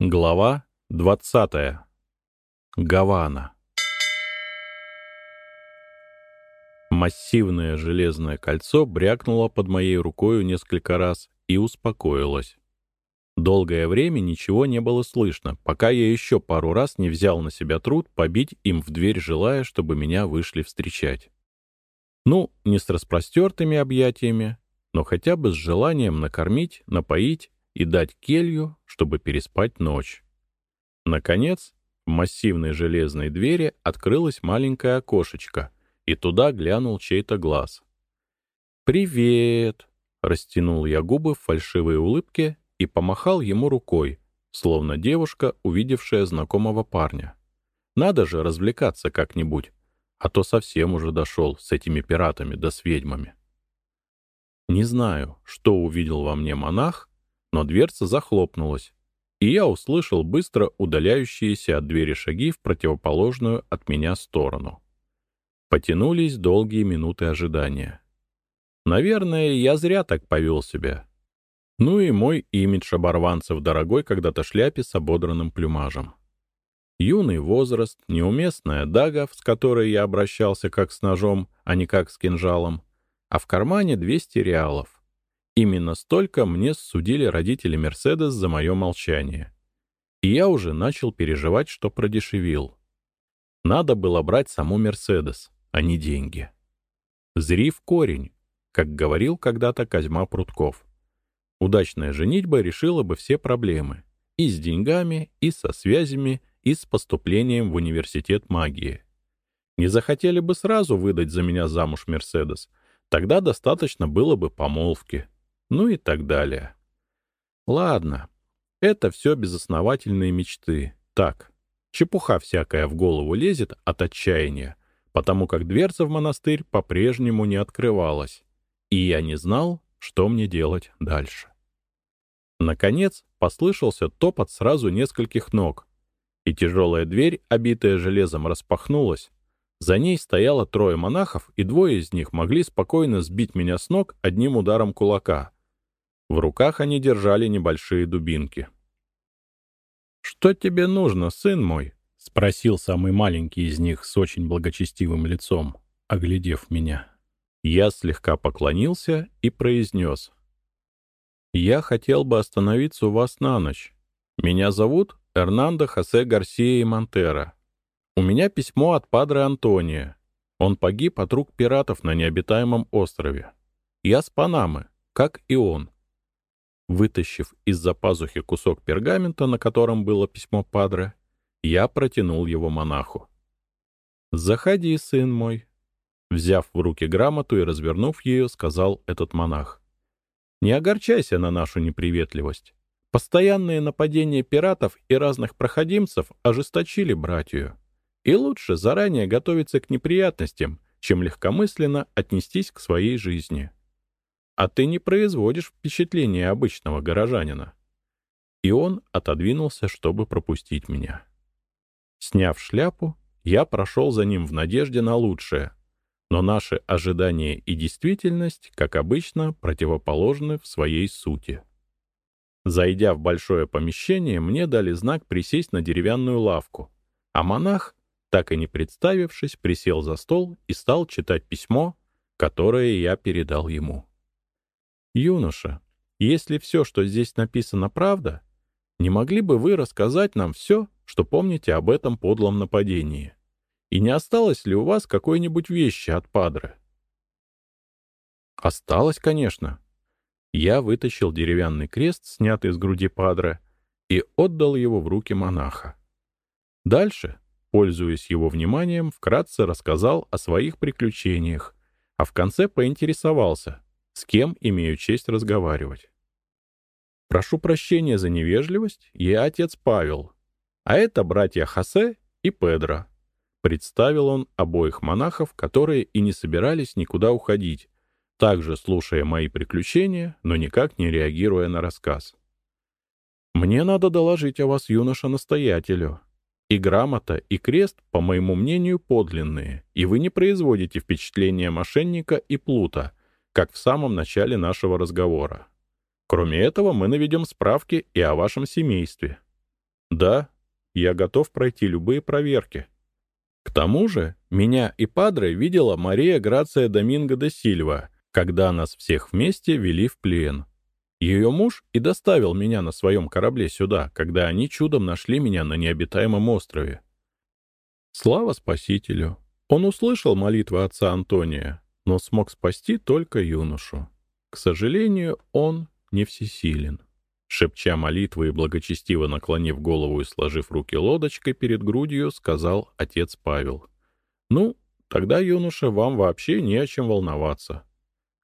Глава 20. Гавана. Массивное железное кольцо брякнуло под моей рукою несколько раз и успокоилось. Долгое время ничего не было слышно, пока я еще пару раз не взял на себя труд побить им в дверь, желая, чтобы меня вышли встречать. Ну, не с распростертыми объятиями, но хотя бы с желанием накормить, напоить и дать келью, чтобы переспать ночь. Наконец, в массивной железной двери открылось маленькое окошечко, и туда глянул чей-то глаз. «Привет!» — растянул я губы в фальшивой улыбке и помахал ему рукой, словно девушка, увидевшая знакомого парня. «Надо же развлекаться как-нибудь, а то совсем уже дошел с этими пиратами да с ведьмами». Не знаю, что увидел во мне монах, но дверца захлопнулась, и я услышал быстро удаляющиеся от двери шаги в противоположную от меня сторону. Потянулись долгие минуты ожидания. Наверное, я зря так повел себя. Ну и мой имидж оборванца в дорогой когда-то шляпе с ободранным плюмажем. Юный возраст, неуместная дага, с которой я обращался как с ножом, а не как с кинжалом, а в кармане 200 реалов. Именно столько мне судили родители Мерседес за мое молчание. И я уже начал переживать, что продешевил. Надо было брать саму Мерседес, а не деньги. Зри в корень, как говорил когда-то Козьма Прутков. Удачная женитьба решила бы все проблемы. И с деньгами, и со связями, и с поступлением в университет магии. Не захотели бы сразу выдать за меня замуж Мерседес, тогда достаточно было бы помолвки ну и так далее. Ладно, это все безосновательные мечты. Так, чепуха всякая в голову лезет от отчаяния, потому как дверца в монастырь по-прежнему не открывалась, и я не знал, что мне делать дальше. Наконец послышался топот сразу нескольких ног, и тяжелая дверь, обитая железом, распахнулась. За ней стояло трое монахов, и двое из них могли спокойно сбить меня с ног одним ударом кулака — в руках они держали небольшие дубинки. «Что тебе нужно, сын мой?» — спросил самый маленький из них с очень благочестивым лицом, оглядев меня. Я слегка поклонился и произнес. «Я хотел бы остановиться у вас на ночь. Меня зовут Эрнандо Хосе Гарсия и Монтера. У меня письмо от падре Антония. Он погиб от рук пиратов на необитаемом острове. Я с Панамы, как и он. Вытащив из-за пазухи кусок пергамента, на котором было письмо Падре, я протянул его монаху. «Заходи, сын мой». Взяв в руки грамоту и развернув ее, сказал этот монах. «Не огорчайся на нашу неприветливость. Постоянные нападения пиратов и разных проходимцев ожесточили братью. И лучше заранее готовиться к неприятностям, чем легкомысленно отнестись к своей жизни а ты не производишь впечатления обычного горожанина». И он отодвинулся, чтобы пропустить меня. Сняв шляпу, я прошел за ним в надежде на лучшее, но наши ожидания и действительность, как обычно, противоположны в своей сути. Зайдя в большое помещение, мне дали знак присесть на деревянную лавку, а монах, так и не представившись, присел за стол и стал читать письмо, которое я передал ему. «Юноша, если все, что здесь написано, правда, не могли бы вы рассказать нам все, что помните об этом подлом нападении? И не осталось ли у вас какой-нибудь вещи от Падре?» «Осталось, конечно». Я вытащил деревянный крест, снятый с груди Падре, и отдал его в руки монаха. Дальше, пользуясь его вниманием, вкратце рассказал о своих приключениях, а в конце поинтересовался, с кем имею честь разговаривать. Прошу прощения за невежливость, я отец Павел, а это братья Хосе и Педро. Представил он обоих монахов, которые и не собирались никуда уходить, также слушая мои приключения, но никак не реагируя на рассказ. «Мне надо доложить о вас юноша-настоятелю. И грамота, и крест, по моему мнению, подлинные, и вы не производите впечатления мошенника и плута, как в самом начале нашего разговора. Кроме этого, мы наведем справки и о вашем семействе. Да, я готов пройти любые проверки. К тому же, меня и Падре видела Мария Грация Доминго де Сильва, когда нас всех вместе вели в плен. Ее муж и доставил меня на своем корабле сюда, когда они чудом нашли меня на необитаемом острове. Слава Спасителю! Он услышал молитвы отца Антония, но смог спасти только юношу. К сожалению, он не всесилен. Шепча молитвы и благочестиво наклонив голову и сложив руки лодочкой перед грудью, сказал отец Павел. «Ну, тогда, юноша, вам вообще не о чем волноваться.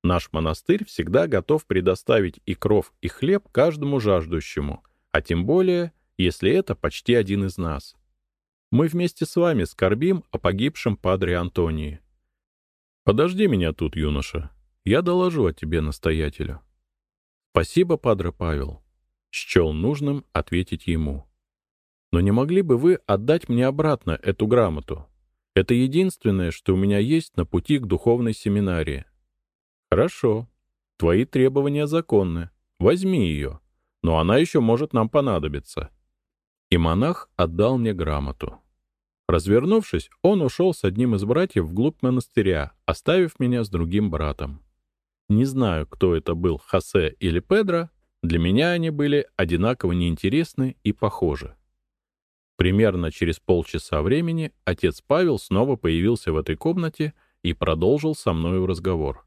Наш монастырь всегда готов предоставить и кров, и хлеб каждому жаждущему, а тем более, если это почти один из нас. Мы вместе с вами скорбим о погибшем падре Антонии. Подожди меня тут, юноша. Я доложу о тебе настоятелю. Спасибо, падре Павел. Счел нужным ответить ему. Но не могли бы вы отдать мне обратно эту грамоту? Это единственное, что у меня есть на пути к духовной семинарии. Хорошо. Твои требования законны. Возьми ее. Но она еще может нам понадобиться. И монах отдал мне грамоту. Развернувшись, он ушел с одним из братьев вглубь монастыря, оставив меня с другим братом. Не знаю, кто это был, Хосе или Педро, для меня они были одинаково неинтересны и похожи. Примерно через полчаса времени отец Павел снова появился в этой комнате и продолжил со мною разговор.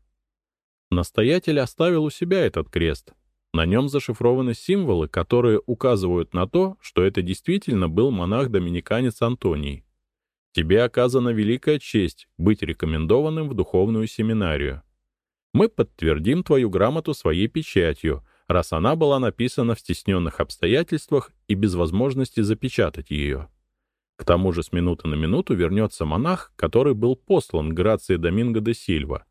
Настоятель оставил у себя этот крест. На нем зашифрованы символы, которые указывают на то, что это действительно был монах-доминиканец Антоний, Тебе оказана великая честь быть рекомендованным в духовную семинарию. Мы подтвердим твою грамоту своей печатью, раз она была написана в стесненных обстоятельствах и без возможности запечатать ее. К тому же с минуты на минуту вернется монах, который был послан Грации Доминго де Сильва.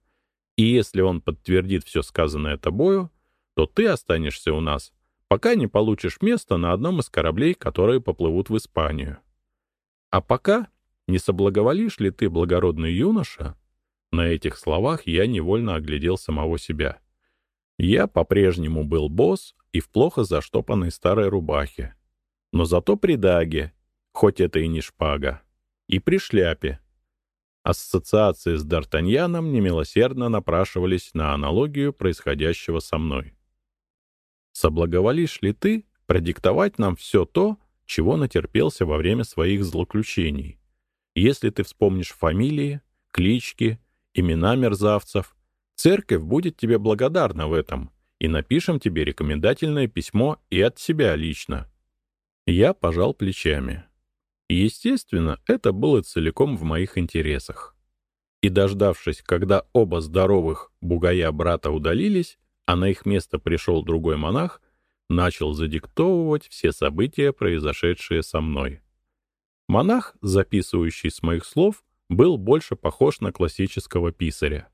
И если он подтвердит все сказанное тобою, то ты останешься у нас, пока не получишь место на одном из кораблей, которые поплывут в Испанию. А пока не соблаговолишь ли ты, благородный юноша?» На этих словах я невольно оглядел самого себя. Я по-прежнему был босс и в плохо заштопанной старой рубахе. Но зато при даге, хоть это и не шпага, и при шляпе. Ассоциации с Д'Артаньяном немилосердно напрашивались на аналогию происходящего со мной. «Соблаговолишь ли ты продиктовать нам все то, чего натерпелся во время своих злоключений?» Если ты вспомнишь фамилии, клички, имена мерзавцев, церковь будет тебе благодарна в этом, и напишем тебе рекомендательное письмо и от себя лично». Я пожал плечами. Естественно, это было целиком в моих интересах. И дождавшись, когда оба здоровых бугая брата удалились, а на их место пришел другой монах, начал задиктовывать все события, произошедшие со мной. Монах, записывающий с моих слов, был больше похож на классического писаря.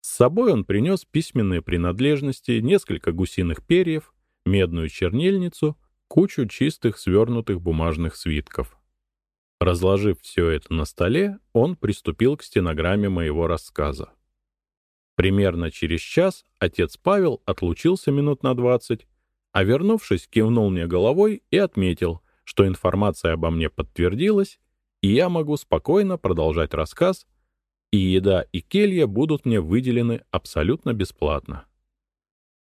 С собой он принес письменные принадлежности, несколько гусиных перьев, медную чернильницу, кучу чистых свернутых бумажных свитков. Разложив все это на столе, он приступил к стенограмме моего рассказа. Примерно через час отец Павел отлучился минут на двадцать, а вернувшись, кивнул мне головой и отметил, что информация обо мне подтвердилась, и я могу спокойно продолжать рассказ, и еда и келья будут мне выделены абсолютно бесплатно.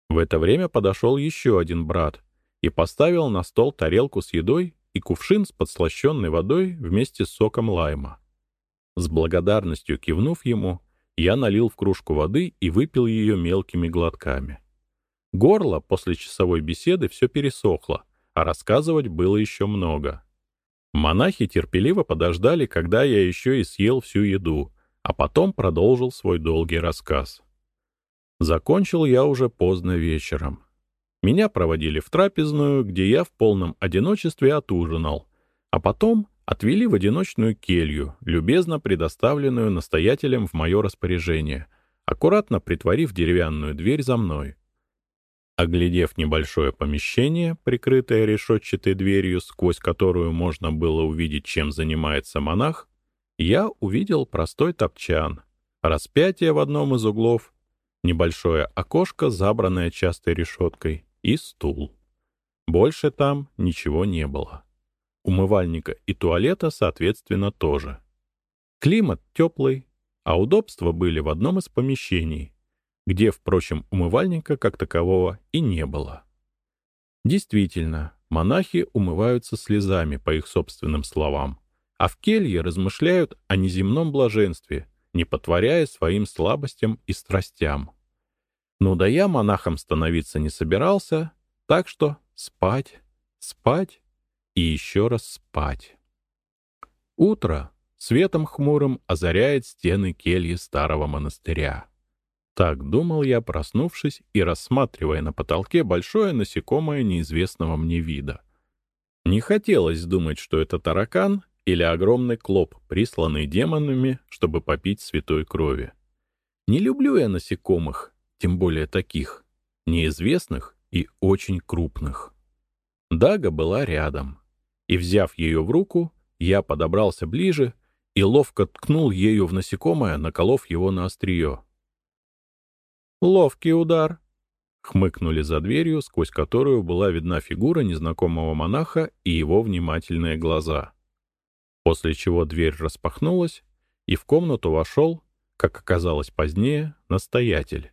В это время подошел еще один брат и поставил на стол тарелку с едой и кувшин с подслащенной водой вместе с соком лайма. С благодарностью кивнув ему, я налил в кружку воды и выпил ее мелкими глотками. Горло после часовой беседы все пересохло, а рассказывать было еще много. Монахи терпеливо подождали, когда я еще и съел всю еду, а потом продолжил свой долгий рассказ. Закончил я уже поздно вечером. Меня проводили в трапезную, где я в полном одиночестве отужинал, а потом отвели в одиночную келью, любезно предоставленную настоятелем в мое распоряжение, аккуратно притворив деревянную дверь за мной. Оглядев небольшое помещение, прикрытое решетчатой дверью, сквозь которую можно было увидеть, чем занимается монах, я увидел простой топчан, распятие в одном из углов, небольшое окошко, забранное частой решеткой, и стул. Больше там ничего не было. умывальника и туалета, соответственно, тоже. Климат теплый, а удобства были в одном из помещений, где, впрочем, умывальника как такового и не было. Действительно, монахи умываются слезами, по их собственным словам, а в келье размышляют о неземном блаженстве, не потворяя своим слабостям и страстям. Ну да я монахом становиться не собирался, так что спать, спать и еще раз спать. Утро светом хмурым озаряет стены кельи старого монастыря. Так думал я, проснувшись и рассматривая на потолке большое насекомое неизвестного мне вида. Не хотелось думать, что это таракан или огромный клоп, присланный демонами, чтобы попить святой крови. Не люблю я насекомых, тем более таких, неизвестных и очень крупных. Дага была рядом, и, взяв ее в руку, я подобрался ближе и ловко ткнул ею в насекомое, наколов его на острие. «Ловкий удар!» — хмыкнули за дверью, сквозь которую была видна фигура незнакомого монаха и его внимательные глаза. После чего дверь распахнулась, и в комнату вошел, как оказалось позднее, настоятель.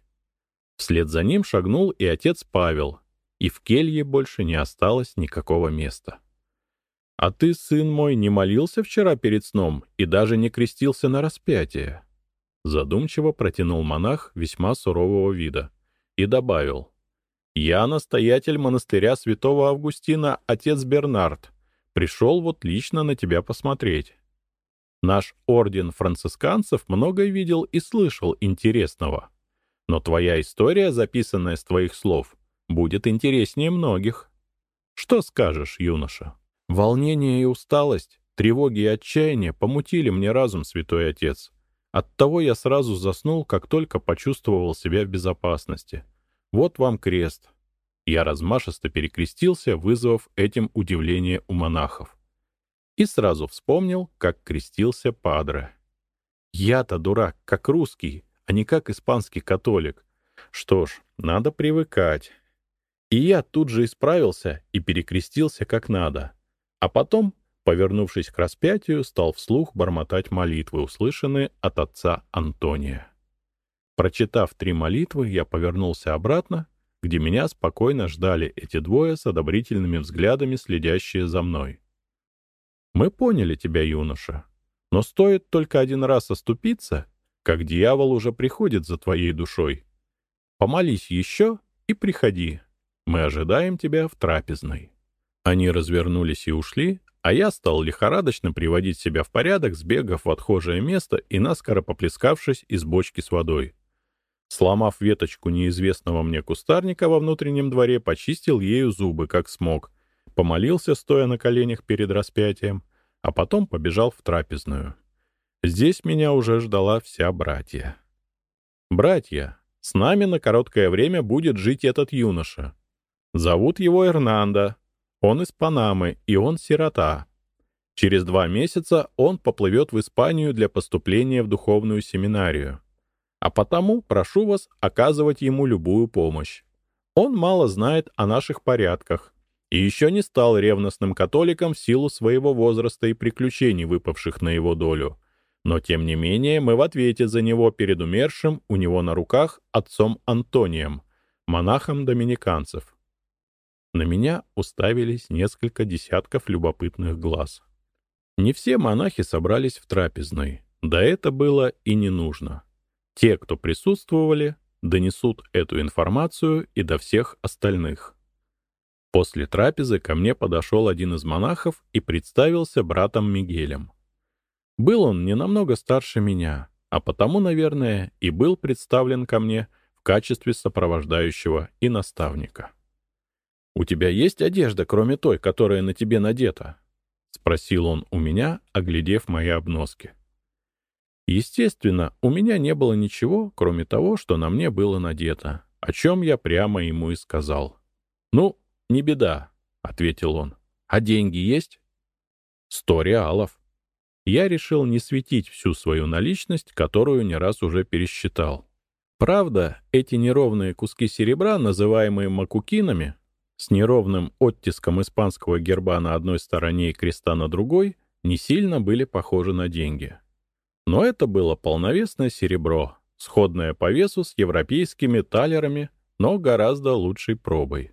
Вслед за ним шагнул и отец Павел, и в келье больше не осталось никакого места. «А ты, сын мой, не молился вчера перед сном и даже не крестился на распятие?» Задумчиво протянул монах весьма сурового вида и добавил. «Я настоятель монастыря святого Августина, отец Бернард. Пришел вот лично на тебя посмотреть. Наш орден францисканцев многое видел и слышал интересного. Но твоя история, записанная с твоих слов, будет интереснее многих. Что скажешь, юноша? Волнение и усталость, тревоги и отчаяние помутили мне разум, святой отец. Оттого я сразу заснул, как только почувствовал себя в безопасности. Вот вам крест. Я размашисто перекрестился, вызвав этим удивление у монахов. И сразу вспомнил, как крестился Падре. Я-то дурак, как русский, а не как испанский католик. Что ж, надо привыкать. И я тут же исправился и перекрестился как надо. А потом Повернувшись к распятию, стал вслух бормотать молитвы, услышанные от отца Антония. Прочитав три молитвы, я повернулся обратно, где меня спокойно ждали эти двое с одобрительными взглядами, следящие за мной. «Мы поняли тебя, юноша, но стоит только один раз оступиться, как дьявол уже приходит за твоей душой. Помолись еще и приходи. Мы ожидаем тебя в трапезной». Они развернулись и ушли, а я стал лихорадочно приводить себя в порядок, сбегав в отхожее место и наскоро поплескавшись из бочки с водой. Сломав веточку неизвестного мне кустарника во внутреннем дворе, почистил ею зубы, как смог, помолился, стоя на коленях перед распятием, а потом побежал в трапезную. Здесь меня уже ждала вся братья. «Братья, с нами на короткое время будет жить этот юноша. Зовут его Эрнандо, он из Панамы, и он сирота. Через два месяца он поплывет в Испанию для поступления в духовную семинарию. А потому прошу вас оказывать ему любую помощь. Он мало знает о наших порядках и еще не стал ревностным католиком в силу своего возраста и приключений, выпавших на его долю. Но, тем не менее, мы в ответе за него перед умершим у него на руках отцом Антонием, монахом доминиканцев. На меня уставились несколько десятков любопытных глаз. Не все монахи собрались в трапезной, да это было и не нужно. Те, кто присутствовали, донесут эту информацию и до всех остальных. После трапезы ко мне подошел один из монахов и представился братом Мигелем. Был он не намного старше меня, а потому, наверное, и был представлен ко мне в качестве сопровождающего и наставника. «У тебя есть одежда, кроме той, которая на тебе надета?» — спросил он у меня, оглядев мои обноски. Естественно, у меня не было ничего, кроме того, что на мне было надето, о чем я прямо ему и сказал. «Ну, не беда», — ответил он. «А деньги есть?» «Сто реалов». Я решил не светить всю свою наличность, которую не раз уже пересчитал. Правда, эти неровные куски серебра, называемые макукинами, с неровным оттиском испанского герба на одной стороне и креста на другой, не сильно были похожи на деньги. Но это было полновесное серебро, сходное по весу с европейскими талерами, но гораздо лучшей пробой.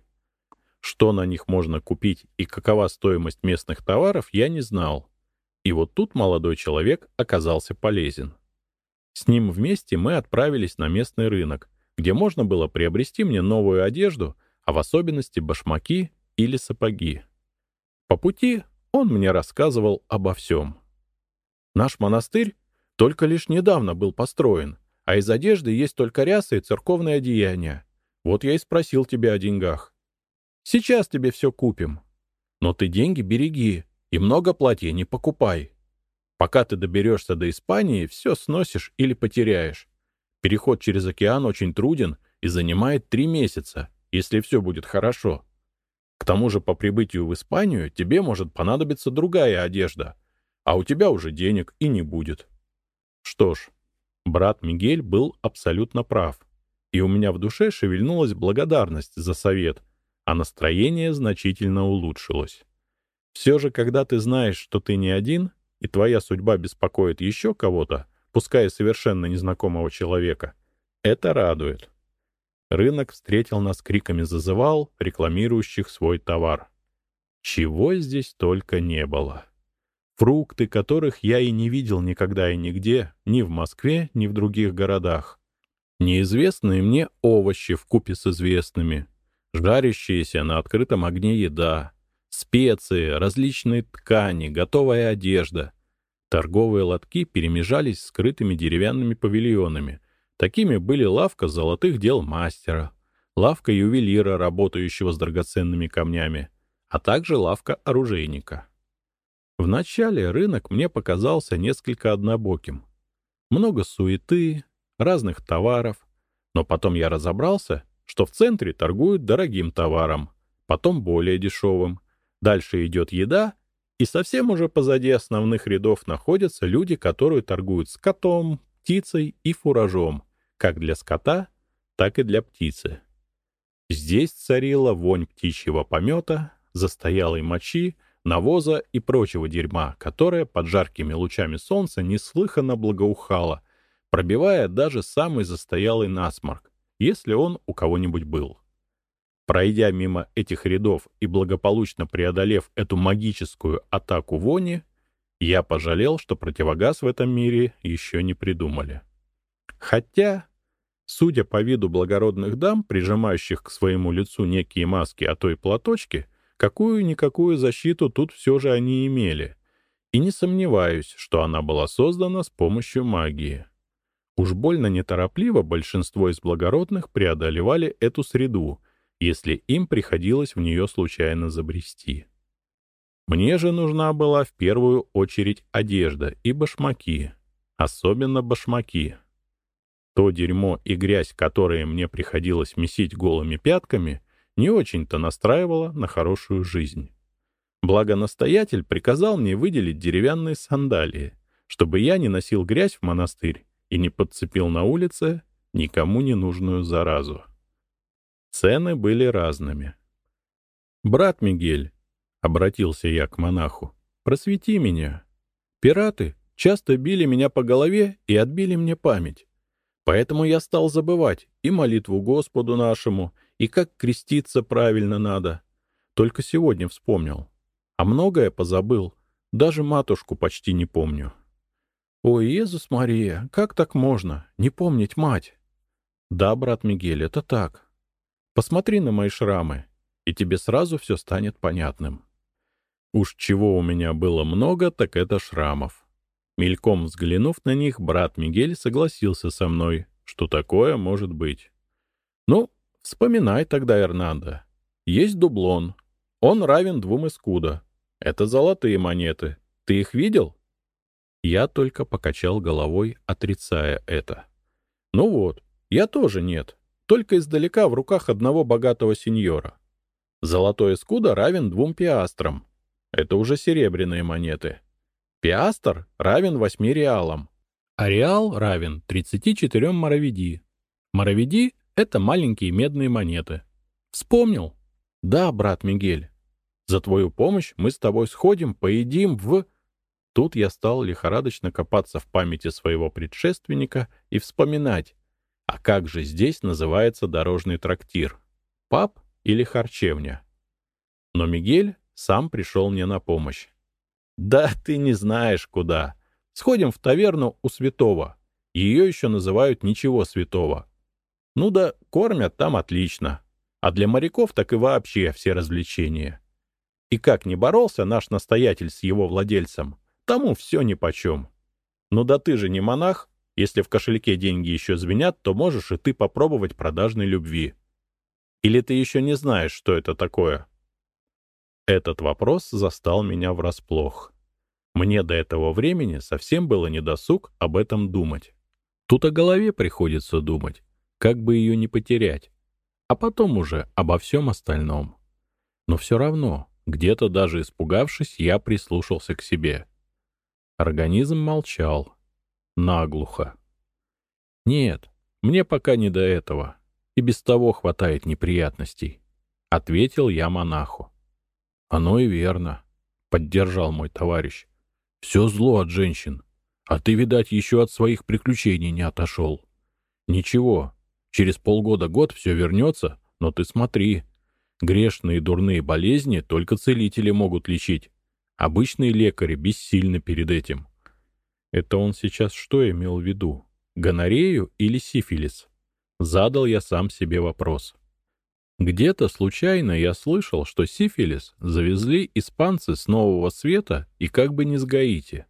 Что на них можно купить и какова стоимость местных товаров, я не знал. И вот тут молодой человек оказался полезен. С ним вместе мы отправились на местный рынок, где можно было приобрести мне новую одежду — а в особенности башмаки или сапоги. По пути он мне рассказывал обо всем. Наш монастырь только лишь недавно был построен, а из одежды есть только рясы и церковные одеяния. Вот я и спросил тебя о деньгах. Сейчас тебе все купим. Но ты деньги береги и много платья не покупай. Пока ты доберешься до Испании, все сносишь или потеряешь. Переход через океан очень труден и занимает три месяца если все будет хорошо. К тому же по прибытию в Испанию тебе может понадобиться другая одежда, а у тебя уже денег и не будет. Что ж, брат Мигель был абсолютно прав, и у меня в душе шевельнулась благодарность за совет, а настроение значительно улучшилось. Все же, когда ты знаешь, что ты не один, и твоя судьба беспокоит еще кого-то, пускай совершенно незнакомого человека, это радует. Рынок встретил нас криками зазывал, рекламирующих свой товар. Чего здесь только не было. Фрукты, которых я и не видел никогда и нигде, ни в Москве, ни в других городах. Неизвестные мне овощи в купе с известными, жарящиеся на открытом огне еда, специи, различные ткани, готовая одежда. Торговые лотки перемежались скрытыми деревянными павильонами — Такими были лавка золотых дел мастера, лавка ювелира, работающего с драгоценными камнями, а также лавка оружейника. Вначале рынок мне показался несколько однобоким. Много суеты, разных товаров, но потом я разобрался, что в центре торгуют дорогим товаром, потом более дешевым. Дальше идет еда, и совсем уже позади основных рядов находятся люди, которые торгуют скотом, птицей и фуражом, как для скота, так и для птицы. Здесь царила вонь птичьего помета, застоялой мочи, навоза и прочего дерьма, которое под жаркими лучами солнца неслыханно благоухало, пробивая даже самый застоялый насморк, если он у кого-нибудь был. Пройдя мимо этих рядов и благополучно преодолев эту магическую атаку вони, я пожалел, что противогаз в этом мире еще не придумали. Хотя Судя по виду благородных дам, прижимающих к своему лицу некие маски, а то и платочки, какую-никакую защиту тут все же они имели. И не сомневаюсь, что она была создана с помощью магии. Уж больно неторопливо большинство из благородных преодолевали эту среду, если им приходилось в нее случайно забрести. Мне же нужна была в первую очередь одежда и башмаки, особенно башмаки. То дерьмо и грязь, которые мне приходилось месить голыми пятками, не очень-то настраивало на хорошую жизнь. Благо настоятель приказал мне выделить деревянные сандалии, чтобы я не носил грязь в монастырь и не подцепил на улице никому не нужную заразу. Цены были разными. «Брат Мигель», — обратился я к монаху, — «просвети меня. Пираты часто били меня по голове и отбили мне память. Поэтому я стал забывать и молитву Господу нашему, и как креститься правильно надо. Только сегодня вспомнил. А многое позабыл. Даже матушку почти не помню. Ой, Иисус Мария, как так можно? Не помнить мать? Да, брат Мигель, это так. Посмотри на мои шрамы, и тебе сразу все станет понятным. Уж чего у меня было много, так это шрамов. Мельком взглянув на них, брат Мигель согласился со мной, что такое может быть. Ну, вспоминай тогда, Эрнандо. Есть дублон. Он равен двум эскуда. Это золотые монеты. Ты их видел? Я только покачал головой, отрицая это. Ну вот, я тоже нет. Только издалека в руках одного богатого сеньора. Золотой эскуда равен двум пиастрам. Это уже серебряные монеты. Пиастр равен 8 реалам, а реал равен 34 маравиди. Маравиди — это маленькие медные монеты. Вспомнил? «Да, брат Мигель, за твою помощь мы с тобой сходим, поедим в...» Тут я стал лихорадочно копаться в памяти своего предшественника и вспоминать, а как же здесь называется дорожный трактир? Паб или харчевня? Но Мигель сам пришел мне на помощь. «Да ты не знаешь, куда. Сходим в таверну у святого. Ее еще называют «Ничего святого». Ну да, кормят там отлично. А для моряков так и вообще все развлечения. И как не боролся наш настоятель с его владельцем, тому все нипочем. Ну да ты же не монах, если в кошельке деньги еще звенят, то можешь и ты попробовать продажной любви. Или ты еще не знаешь, что это такое? Этот вопрос застал меня врасплох. Мне до этого времени совсем было недосуг об этом думать. Тут о голове приходится думать, как бы ее не потерять, а потом уже обо всем остальном. Но все равно где-то даже испугавшись, я прислушался к себе. Организм молчал. Наглухо. «Нет, мне пока не до этого. И без того хватает неприятностей», — ответил я монаху. «Оно и верно», — поддержал мой товарищ. «Все зло от женщин. А ты, видать, еще от своих приключений не отошел. Ничего, через полгода-год все вернется, но ты смотри, Грешные дурные болезни только целители могут лечить. Обычные лекари бессильны перед этим. Это он сейчас что имел в виду? Гонорею или сифилис? Задал я сам себе вопрос. Где-то случайно я слышал, что сифилис завезли испанцы с Нового Света и как бы не с Гаити.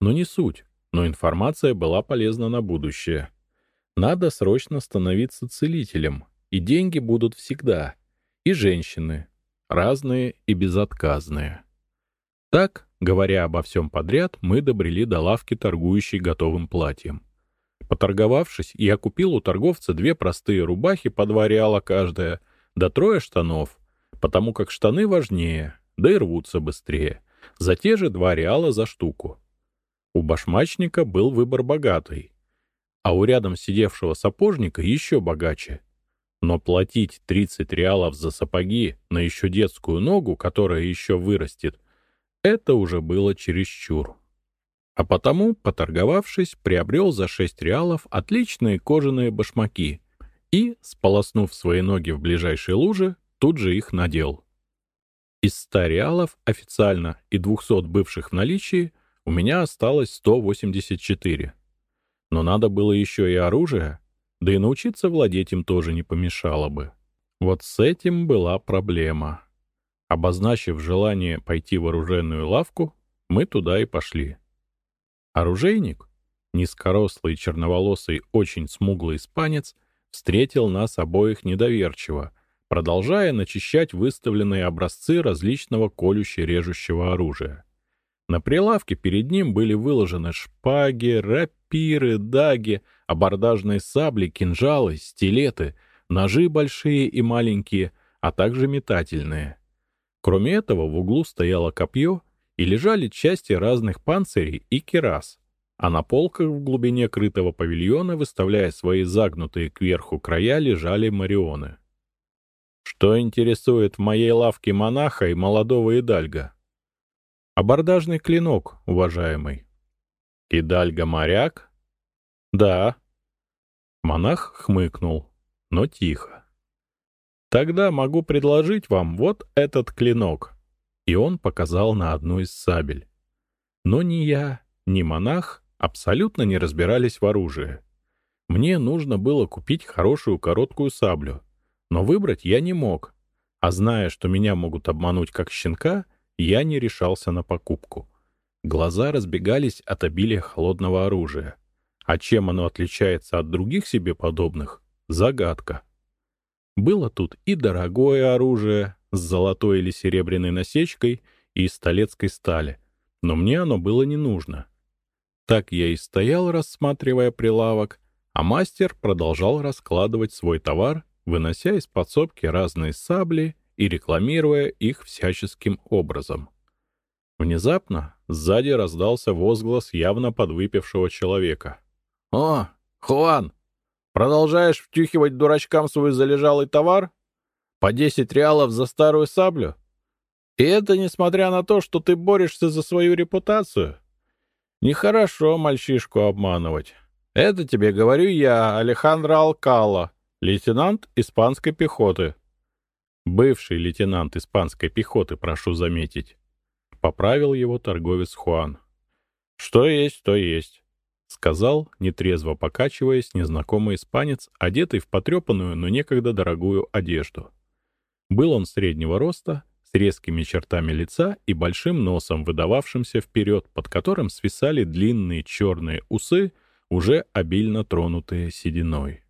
Но не суть, но информация была полезна на будущее. Надо срочно становиться целителем, и деньги будут всегда — и женщины, разные и безотказные. Так, говоря обо всем подряд, мы добрели до лавки, торгующей готовым платьем. Поторговавшись, я купил у торговца две простые рубахи по два реала каждая, да трое штанов, потому как штаны важнее, да и рвутся быстрее, за те же два реала за штуку. У башмачника был выбор богатый, а у рядом сидевшего сапожника еще богаче. Но платить 30 реалов за сапоги на еще детскую ногу, которая еще вырастет, это уже было чересчур. А потому, поторговавшись, приобрел за 6 реалов отличные кожаные башмаки и, сполоснув свои ноги в ближайшей луже, тут же их надел. Из 100 реалов официально и 200 бывших в наличии у меня осталось 184. Но надо было еще и оружие, да и научиться владеть им тоже не помешало бы. Вот с этим была проблема. Обозначив желание пойти в оружейную лавку, мы туда и пошли. Оружейник, низкорослый черноволосый, очень смуглый испанец, встретил нас обоих недоверчиво, продолжая начищать выставленные образцы различного колюще-режущего оружия. На прилавке перед ним были выложены шпаги, рапиры, даги, абордажные сабли, кинжалы, стилеты, ножи большие и маленькие, а также метательные. Кроме этого, в углу стояло копье и лежали части разных панцирей и керас, а на полках в глубине крытого павильона, выставляя свои загнутые кверху края, лежали марионы. Что интересует в моей лавке монаха и молодого идальга? Абордажный клинок, уважаемый. Идальга-моряк? Да. Монах хмыкнул, но тихо. Тогда могу предложить вам вот этот клинок. И он показал на одну из сабель. Но ни я, ни монах абсолютно не разбирались в оружии. Мне нужно было купить хорошую короткую саблю, но выбрать я не мог. А зная, что меня могут обмануть как щенка, я не решался на покупку. Глаза разбегались от обилия холодного оружия. А чем оно отличается от других себе подобных — загадка. Было тут и дорогое оружие с золотой или серебряной насечкой и из столецкой стали, но мне оно было не нужно. Так я и стоял, рассматривая прилавок, а мастер продолжал раскладывать свой товар, вынося из подсобки разные сабли и рекламируя их всяческим образом. Внезапно сзади раздался возглас явно подвыпившего человека. «О, Хуан, продолжаешь втюхивать дурачкам свой залежалый товар? По 10 реалов за старую саблю? И это несмотря на то, что ты борешься за свою репутацию? Нехорошо мальчишку обманывать. Это тебе говорю я, Алехандро Алкала, лейтенант испанской пехоты. Бывший лейтенант испанской пехоты, прошу заметить. Поправил его торговец Хуан. Что есть, то есть. — сказал, нетрезво покачиваясь, незнакомый испанец, одетый в потрепанную, но некогда дорогую одежду. Был он среднего роста, резкими чертами лица и большим носом, выдававшимся вперед, под которым свисали длинные черные усы, уже обильно тронутые сединой.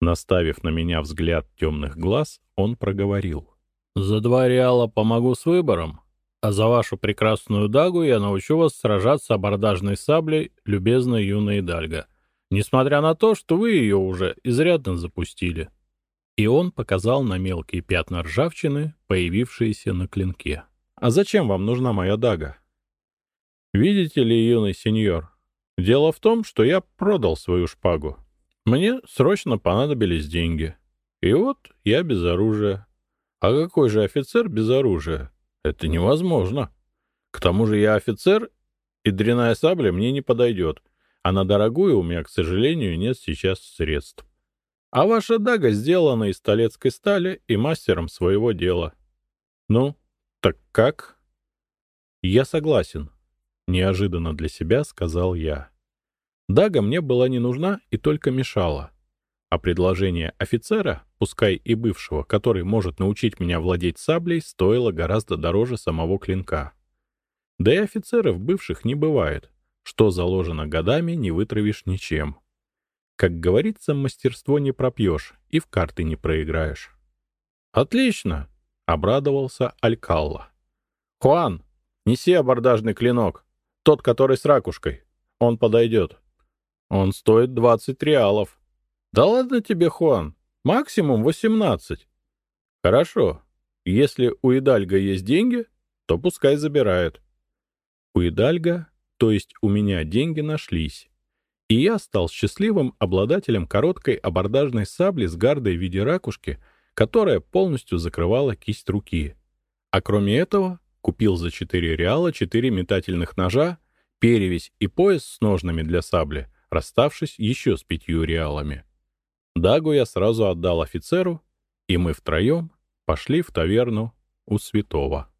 Наставив на меня взгляд темных глаз, он проговорил. «За два реала помогу с выбором, а за вашу прекрасную дагу я научу вас сражаться абордажной саблей, любезная юная Дальга, несмотря на то, что вы ее уже изрядно запустили». И он показал на мелкие пятна ржавчины, появившиеся на клинке. «А зачем вам нужна моя дага?» «Видите ли, юный сеньор, дело в том, что я продал свою шпагу. Мне срочно понадобились деньги. И вот я без оружия. А какой же офицер без оружия? Это невозможно. К тому же я офицер, и дряная сабля мне не подойдет, а на дорогую у меня, к сожалению, нет сейчас средств. А ваша дага сделана из столецкой стали и мастером своего дела. Ну, так как? Я согласен, неожиданно для себя сказал я. Дага мне была не нужна и только мешала. А предложение офицера, пускай и бывшего, который может научить меня владеть саблей, стоило гораздо дороже самого клинка. Да и офицеров бывших не бывает. Что заложено годами, не вытравишь ничем. Как говорится, мастерство не пропьешь и в карты не проиграешь. «Отлично!» — обрадовался Алькалла. «Хуан, неси абордажный клинок, тот, который с ракушкой. Он подойдет. Он стоит 20 реалов. Да ладно тебе, Хуан, максимум 18. Хорошо, если у Идальга есть деньги, то пускай забирает. У Идальга, то есть у меня деньги нашлись. И я стал счастливым обладателем короткой абордажной сабли с гардой в виде ракушки, которая полностью закрывала кисть руки. А кроме этого, купил за 4 реала 4 метательных ножа, перевязь и пояс с ножными для сабли, расставшись еще с пятью реалами. Дагу я сразу отдал офицеру, и мы втроем пошли в таверну у святого.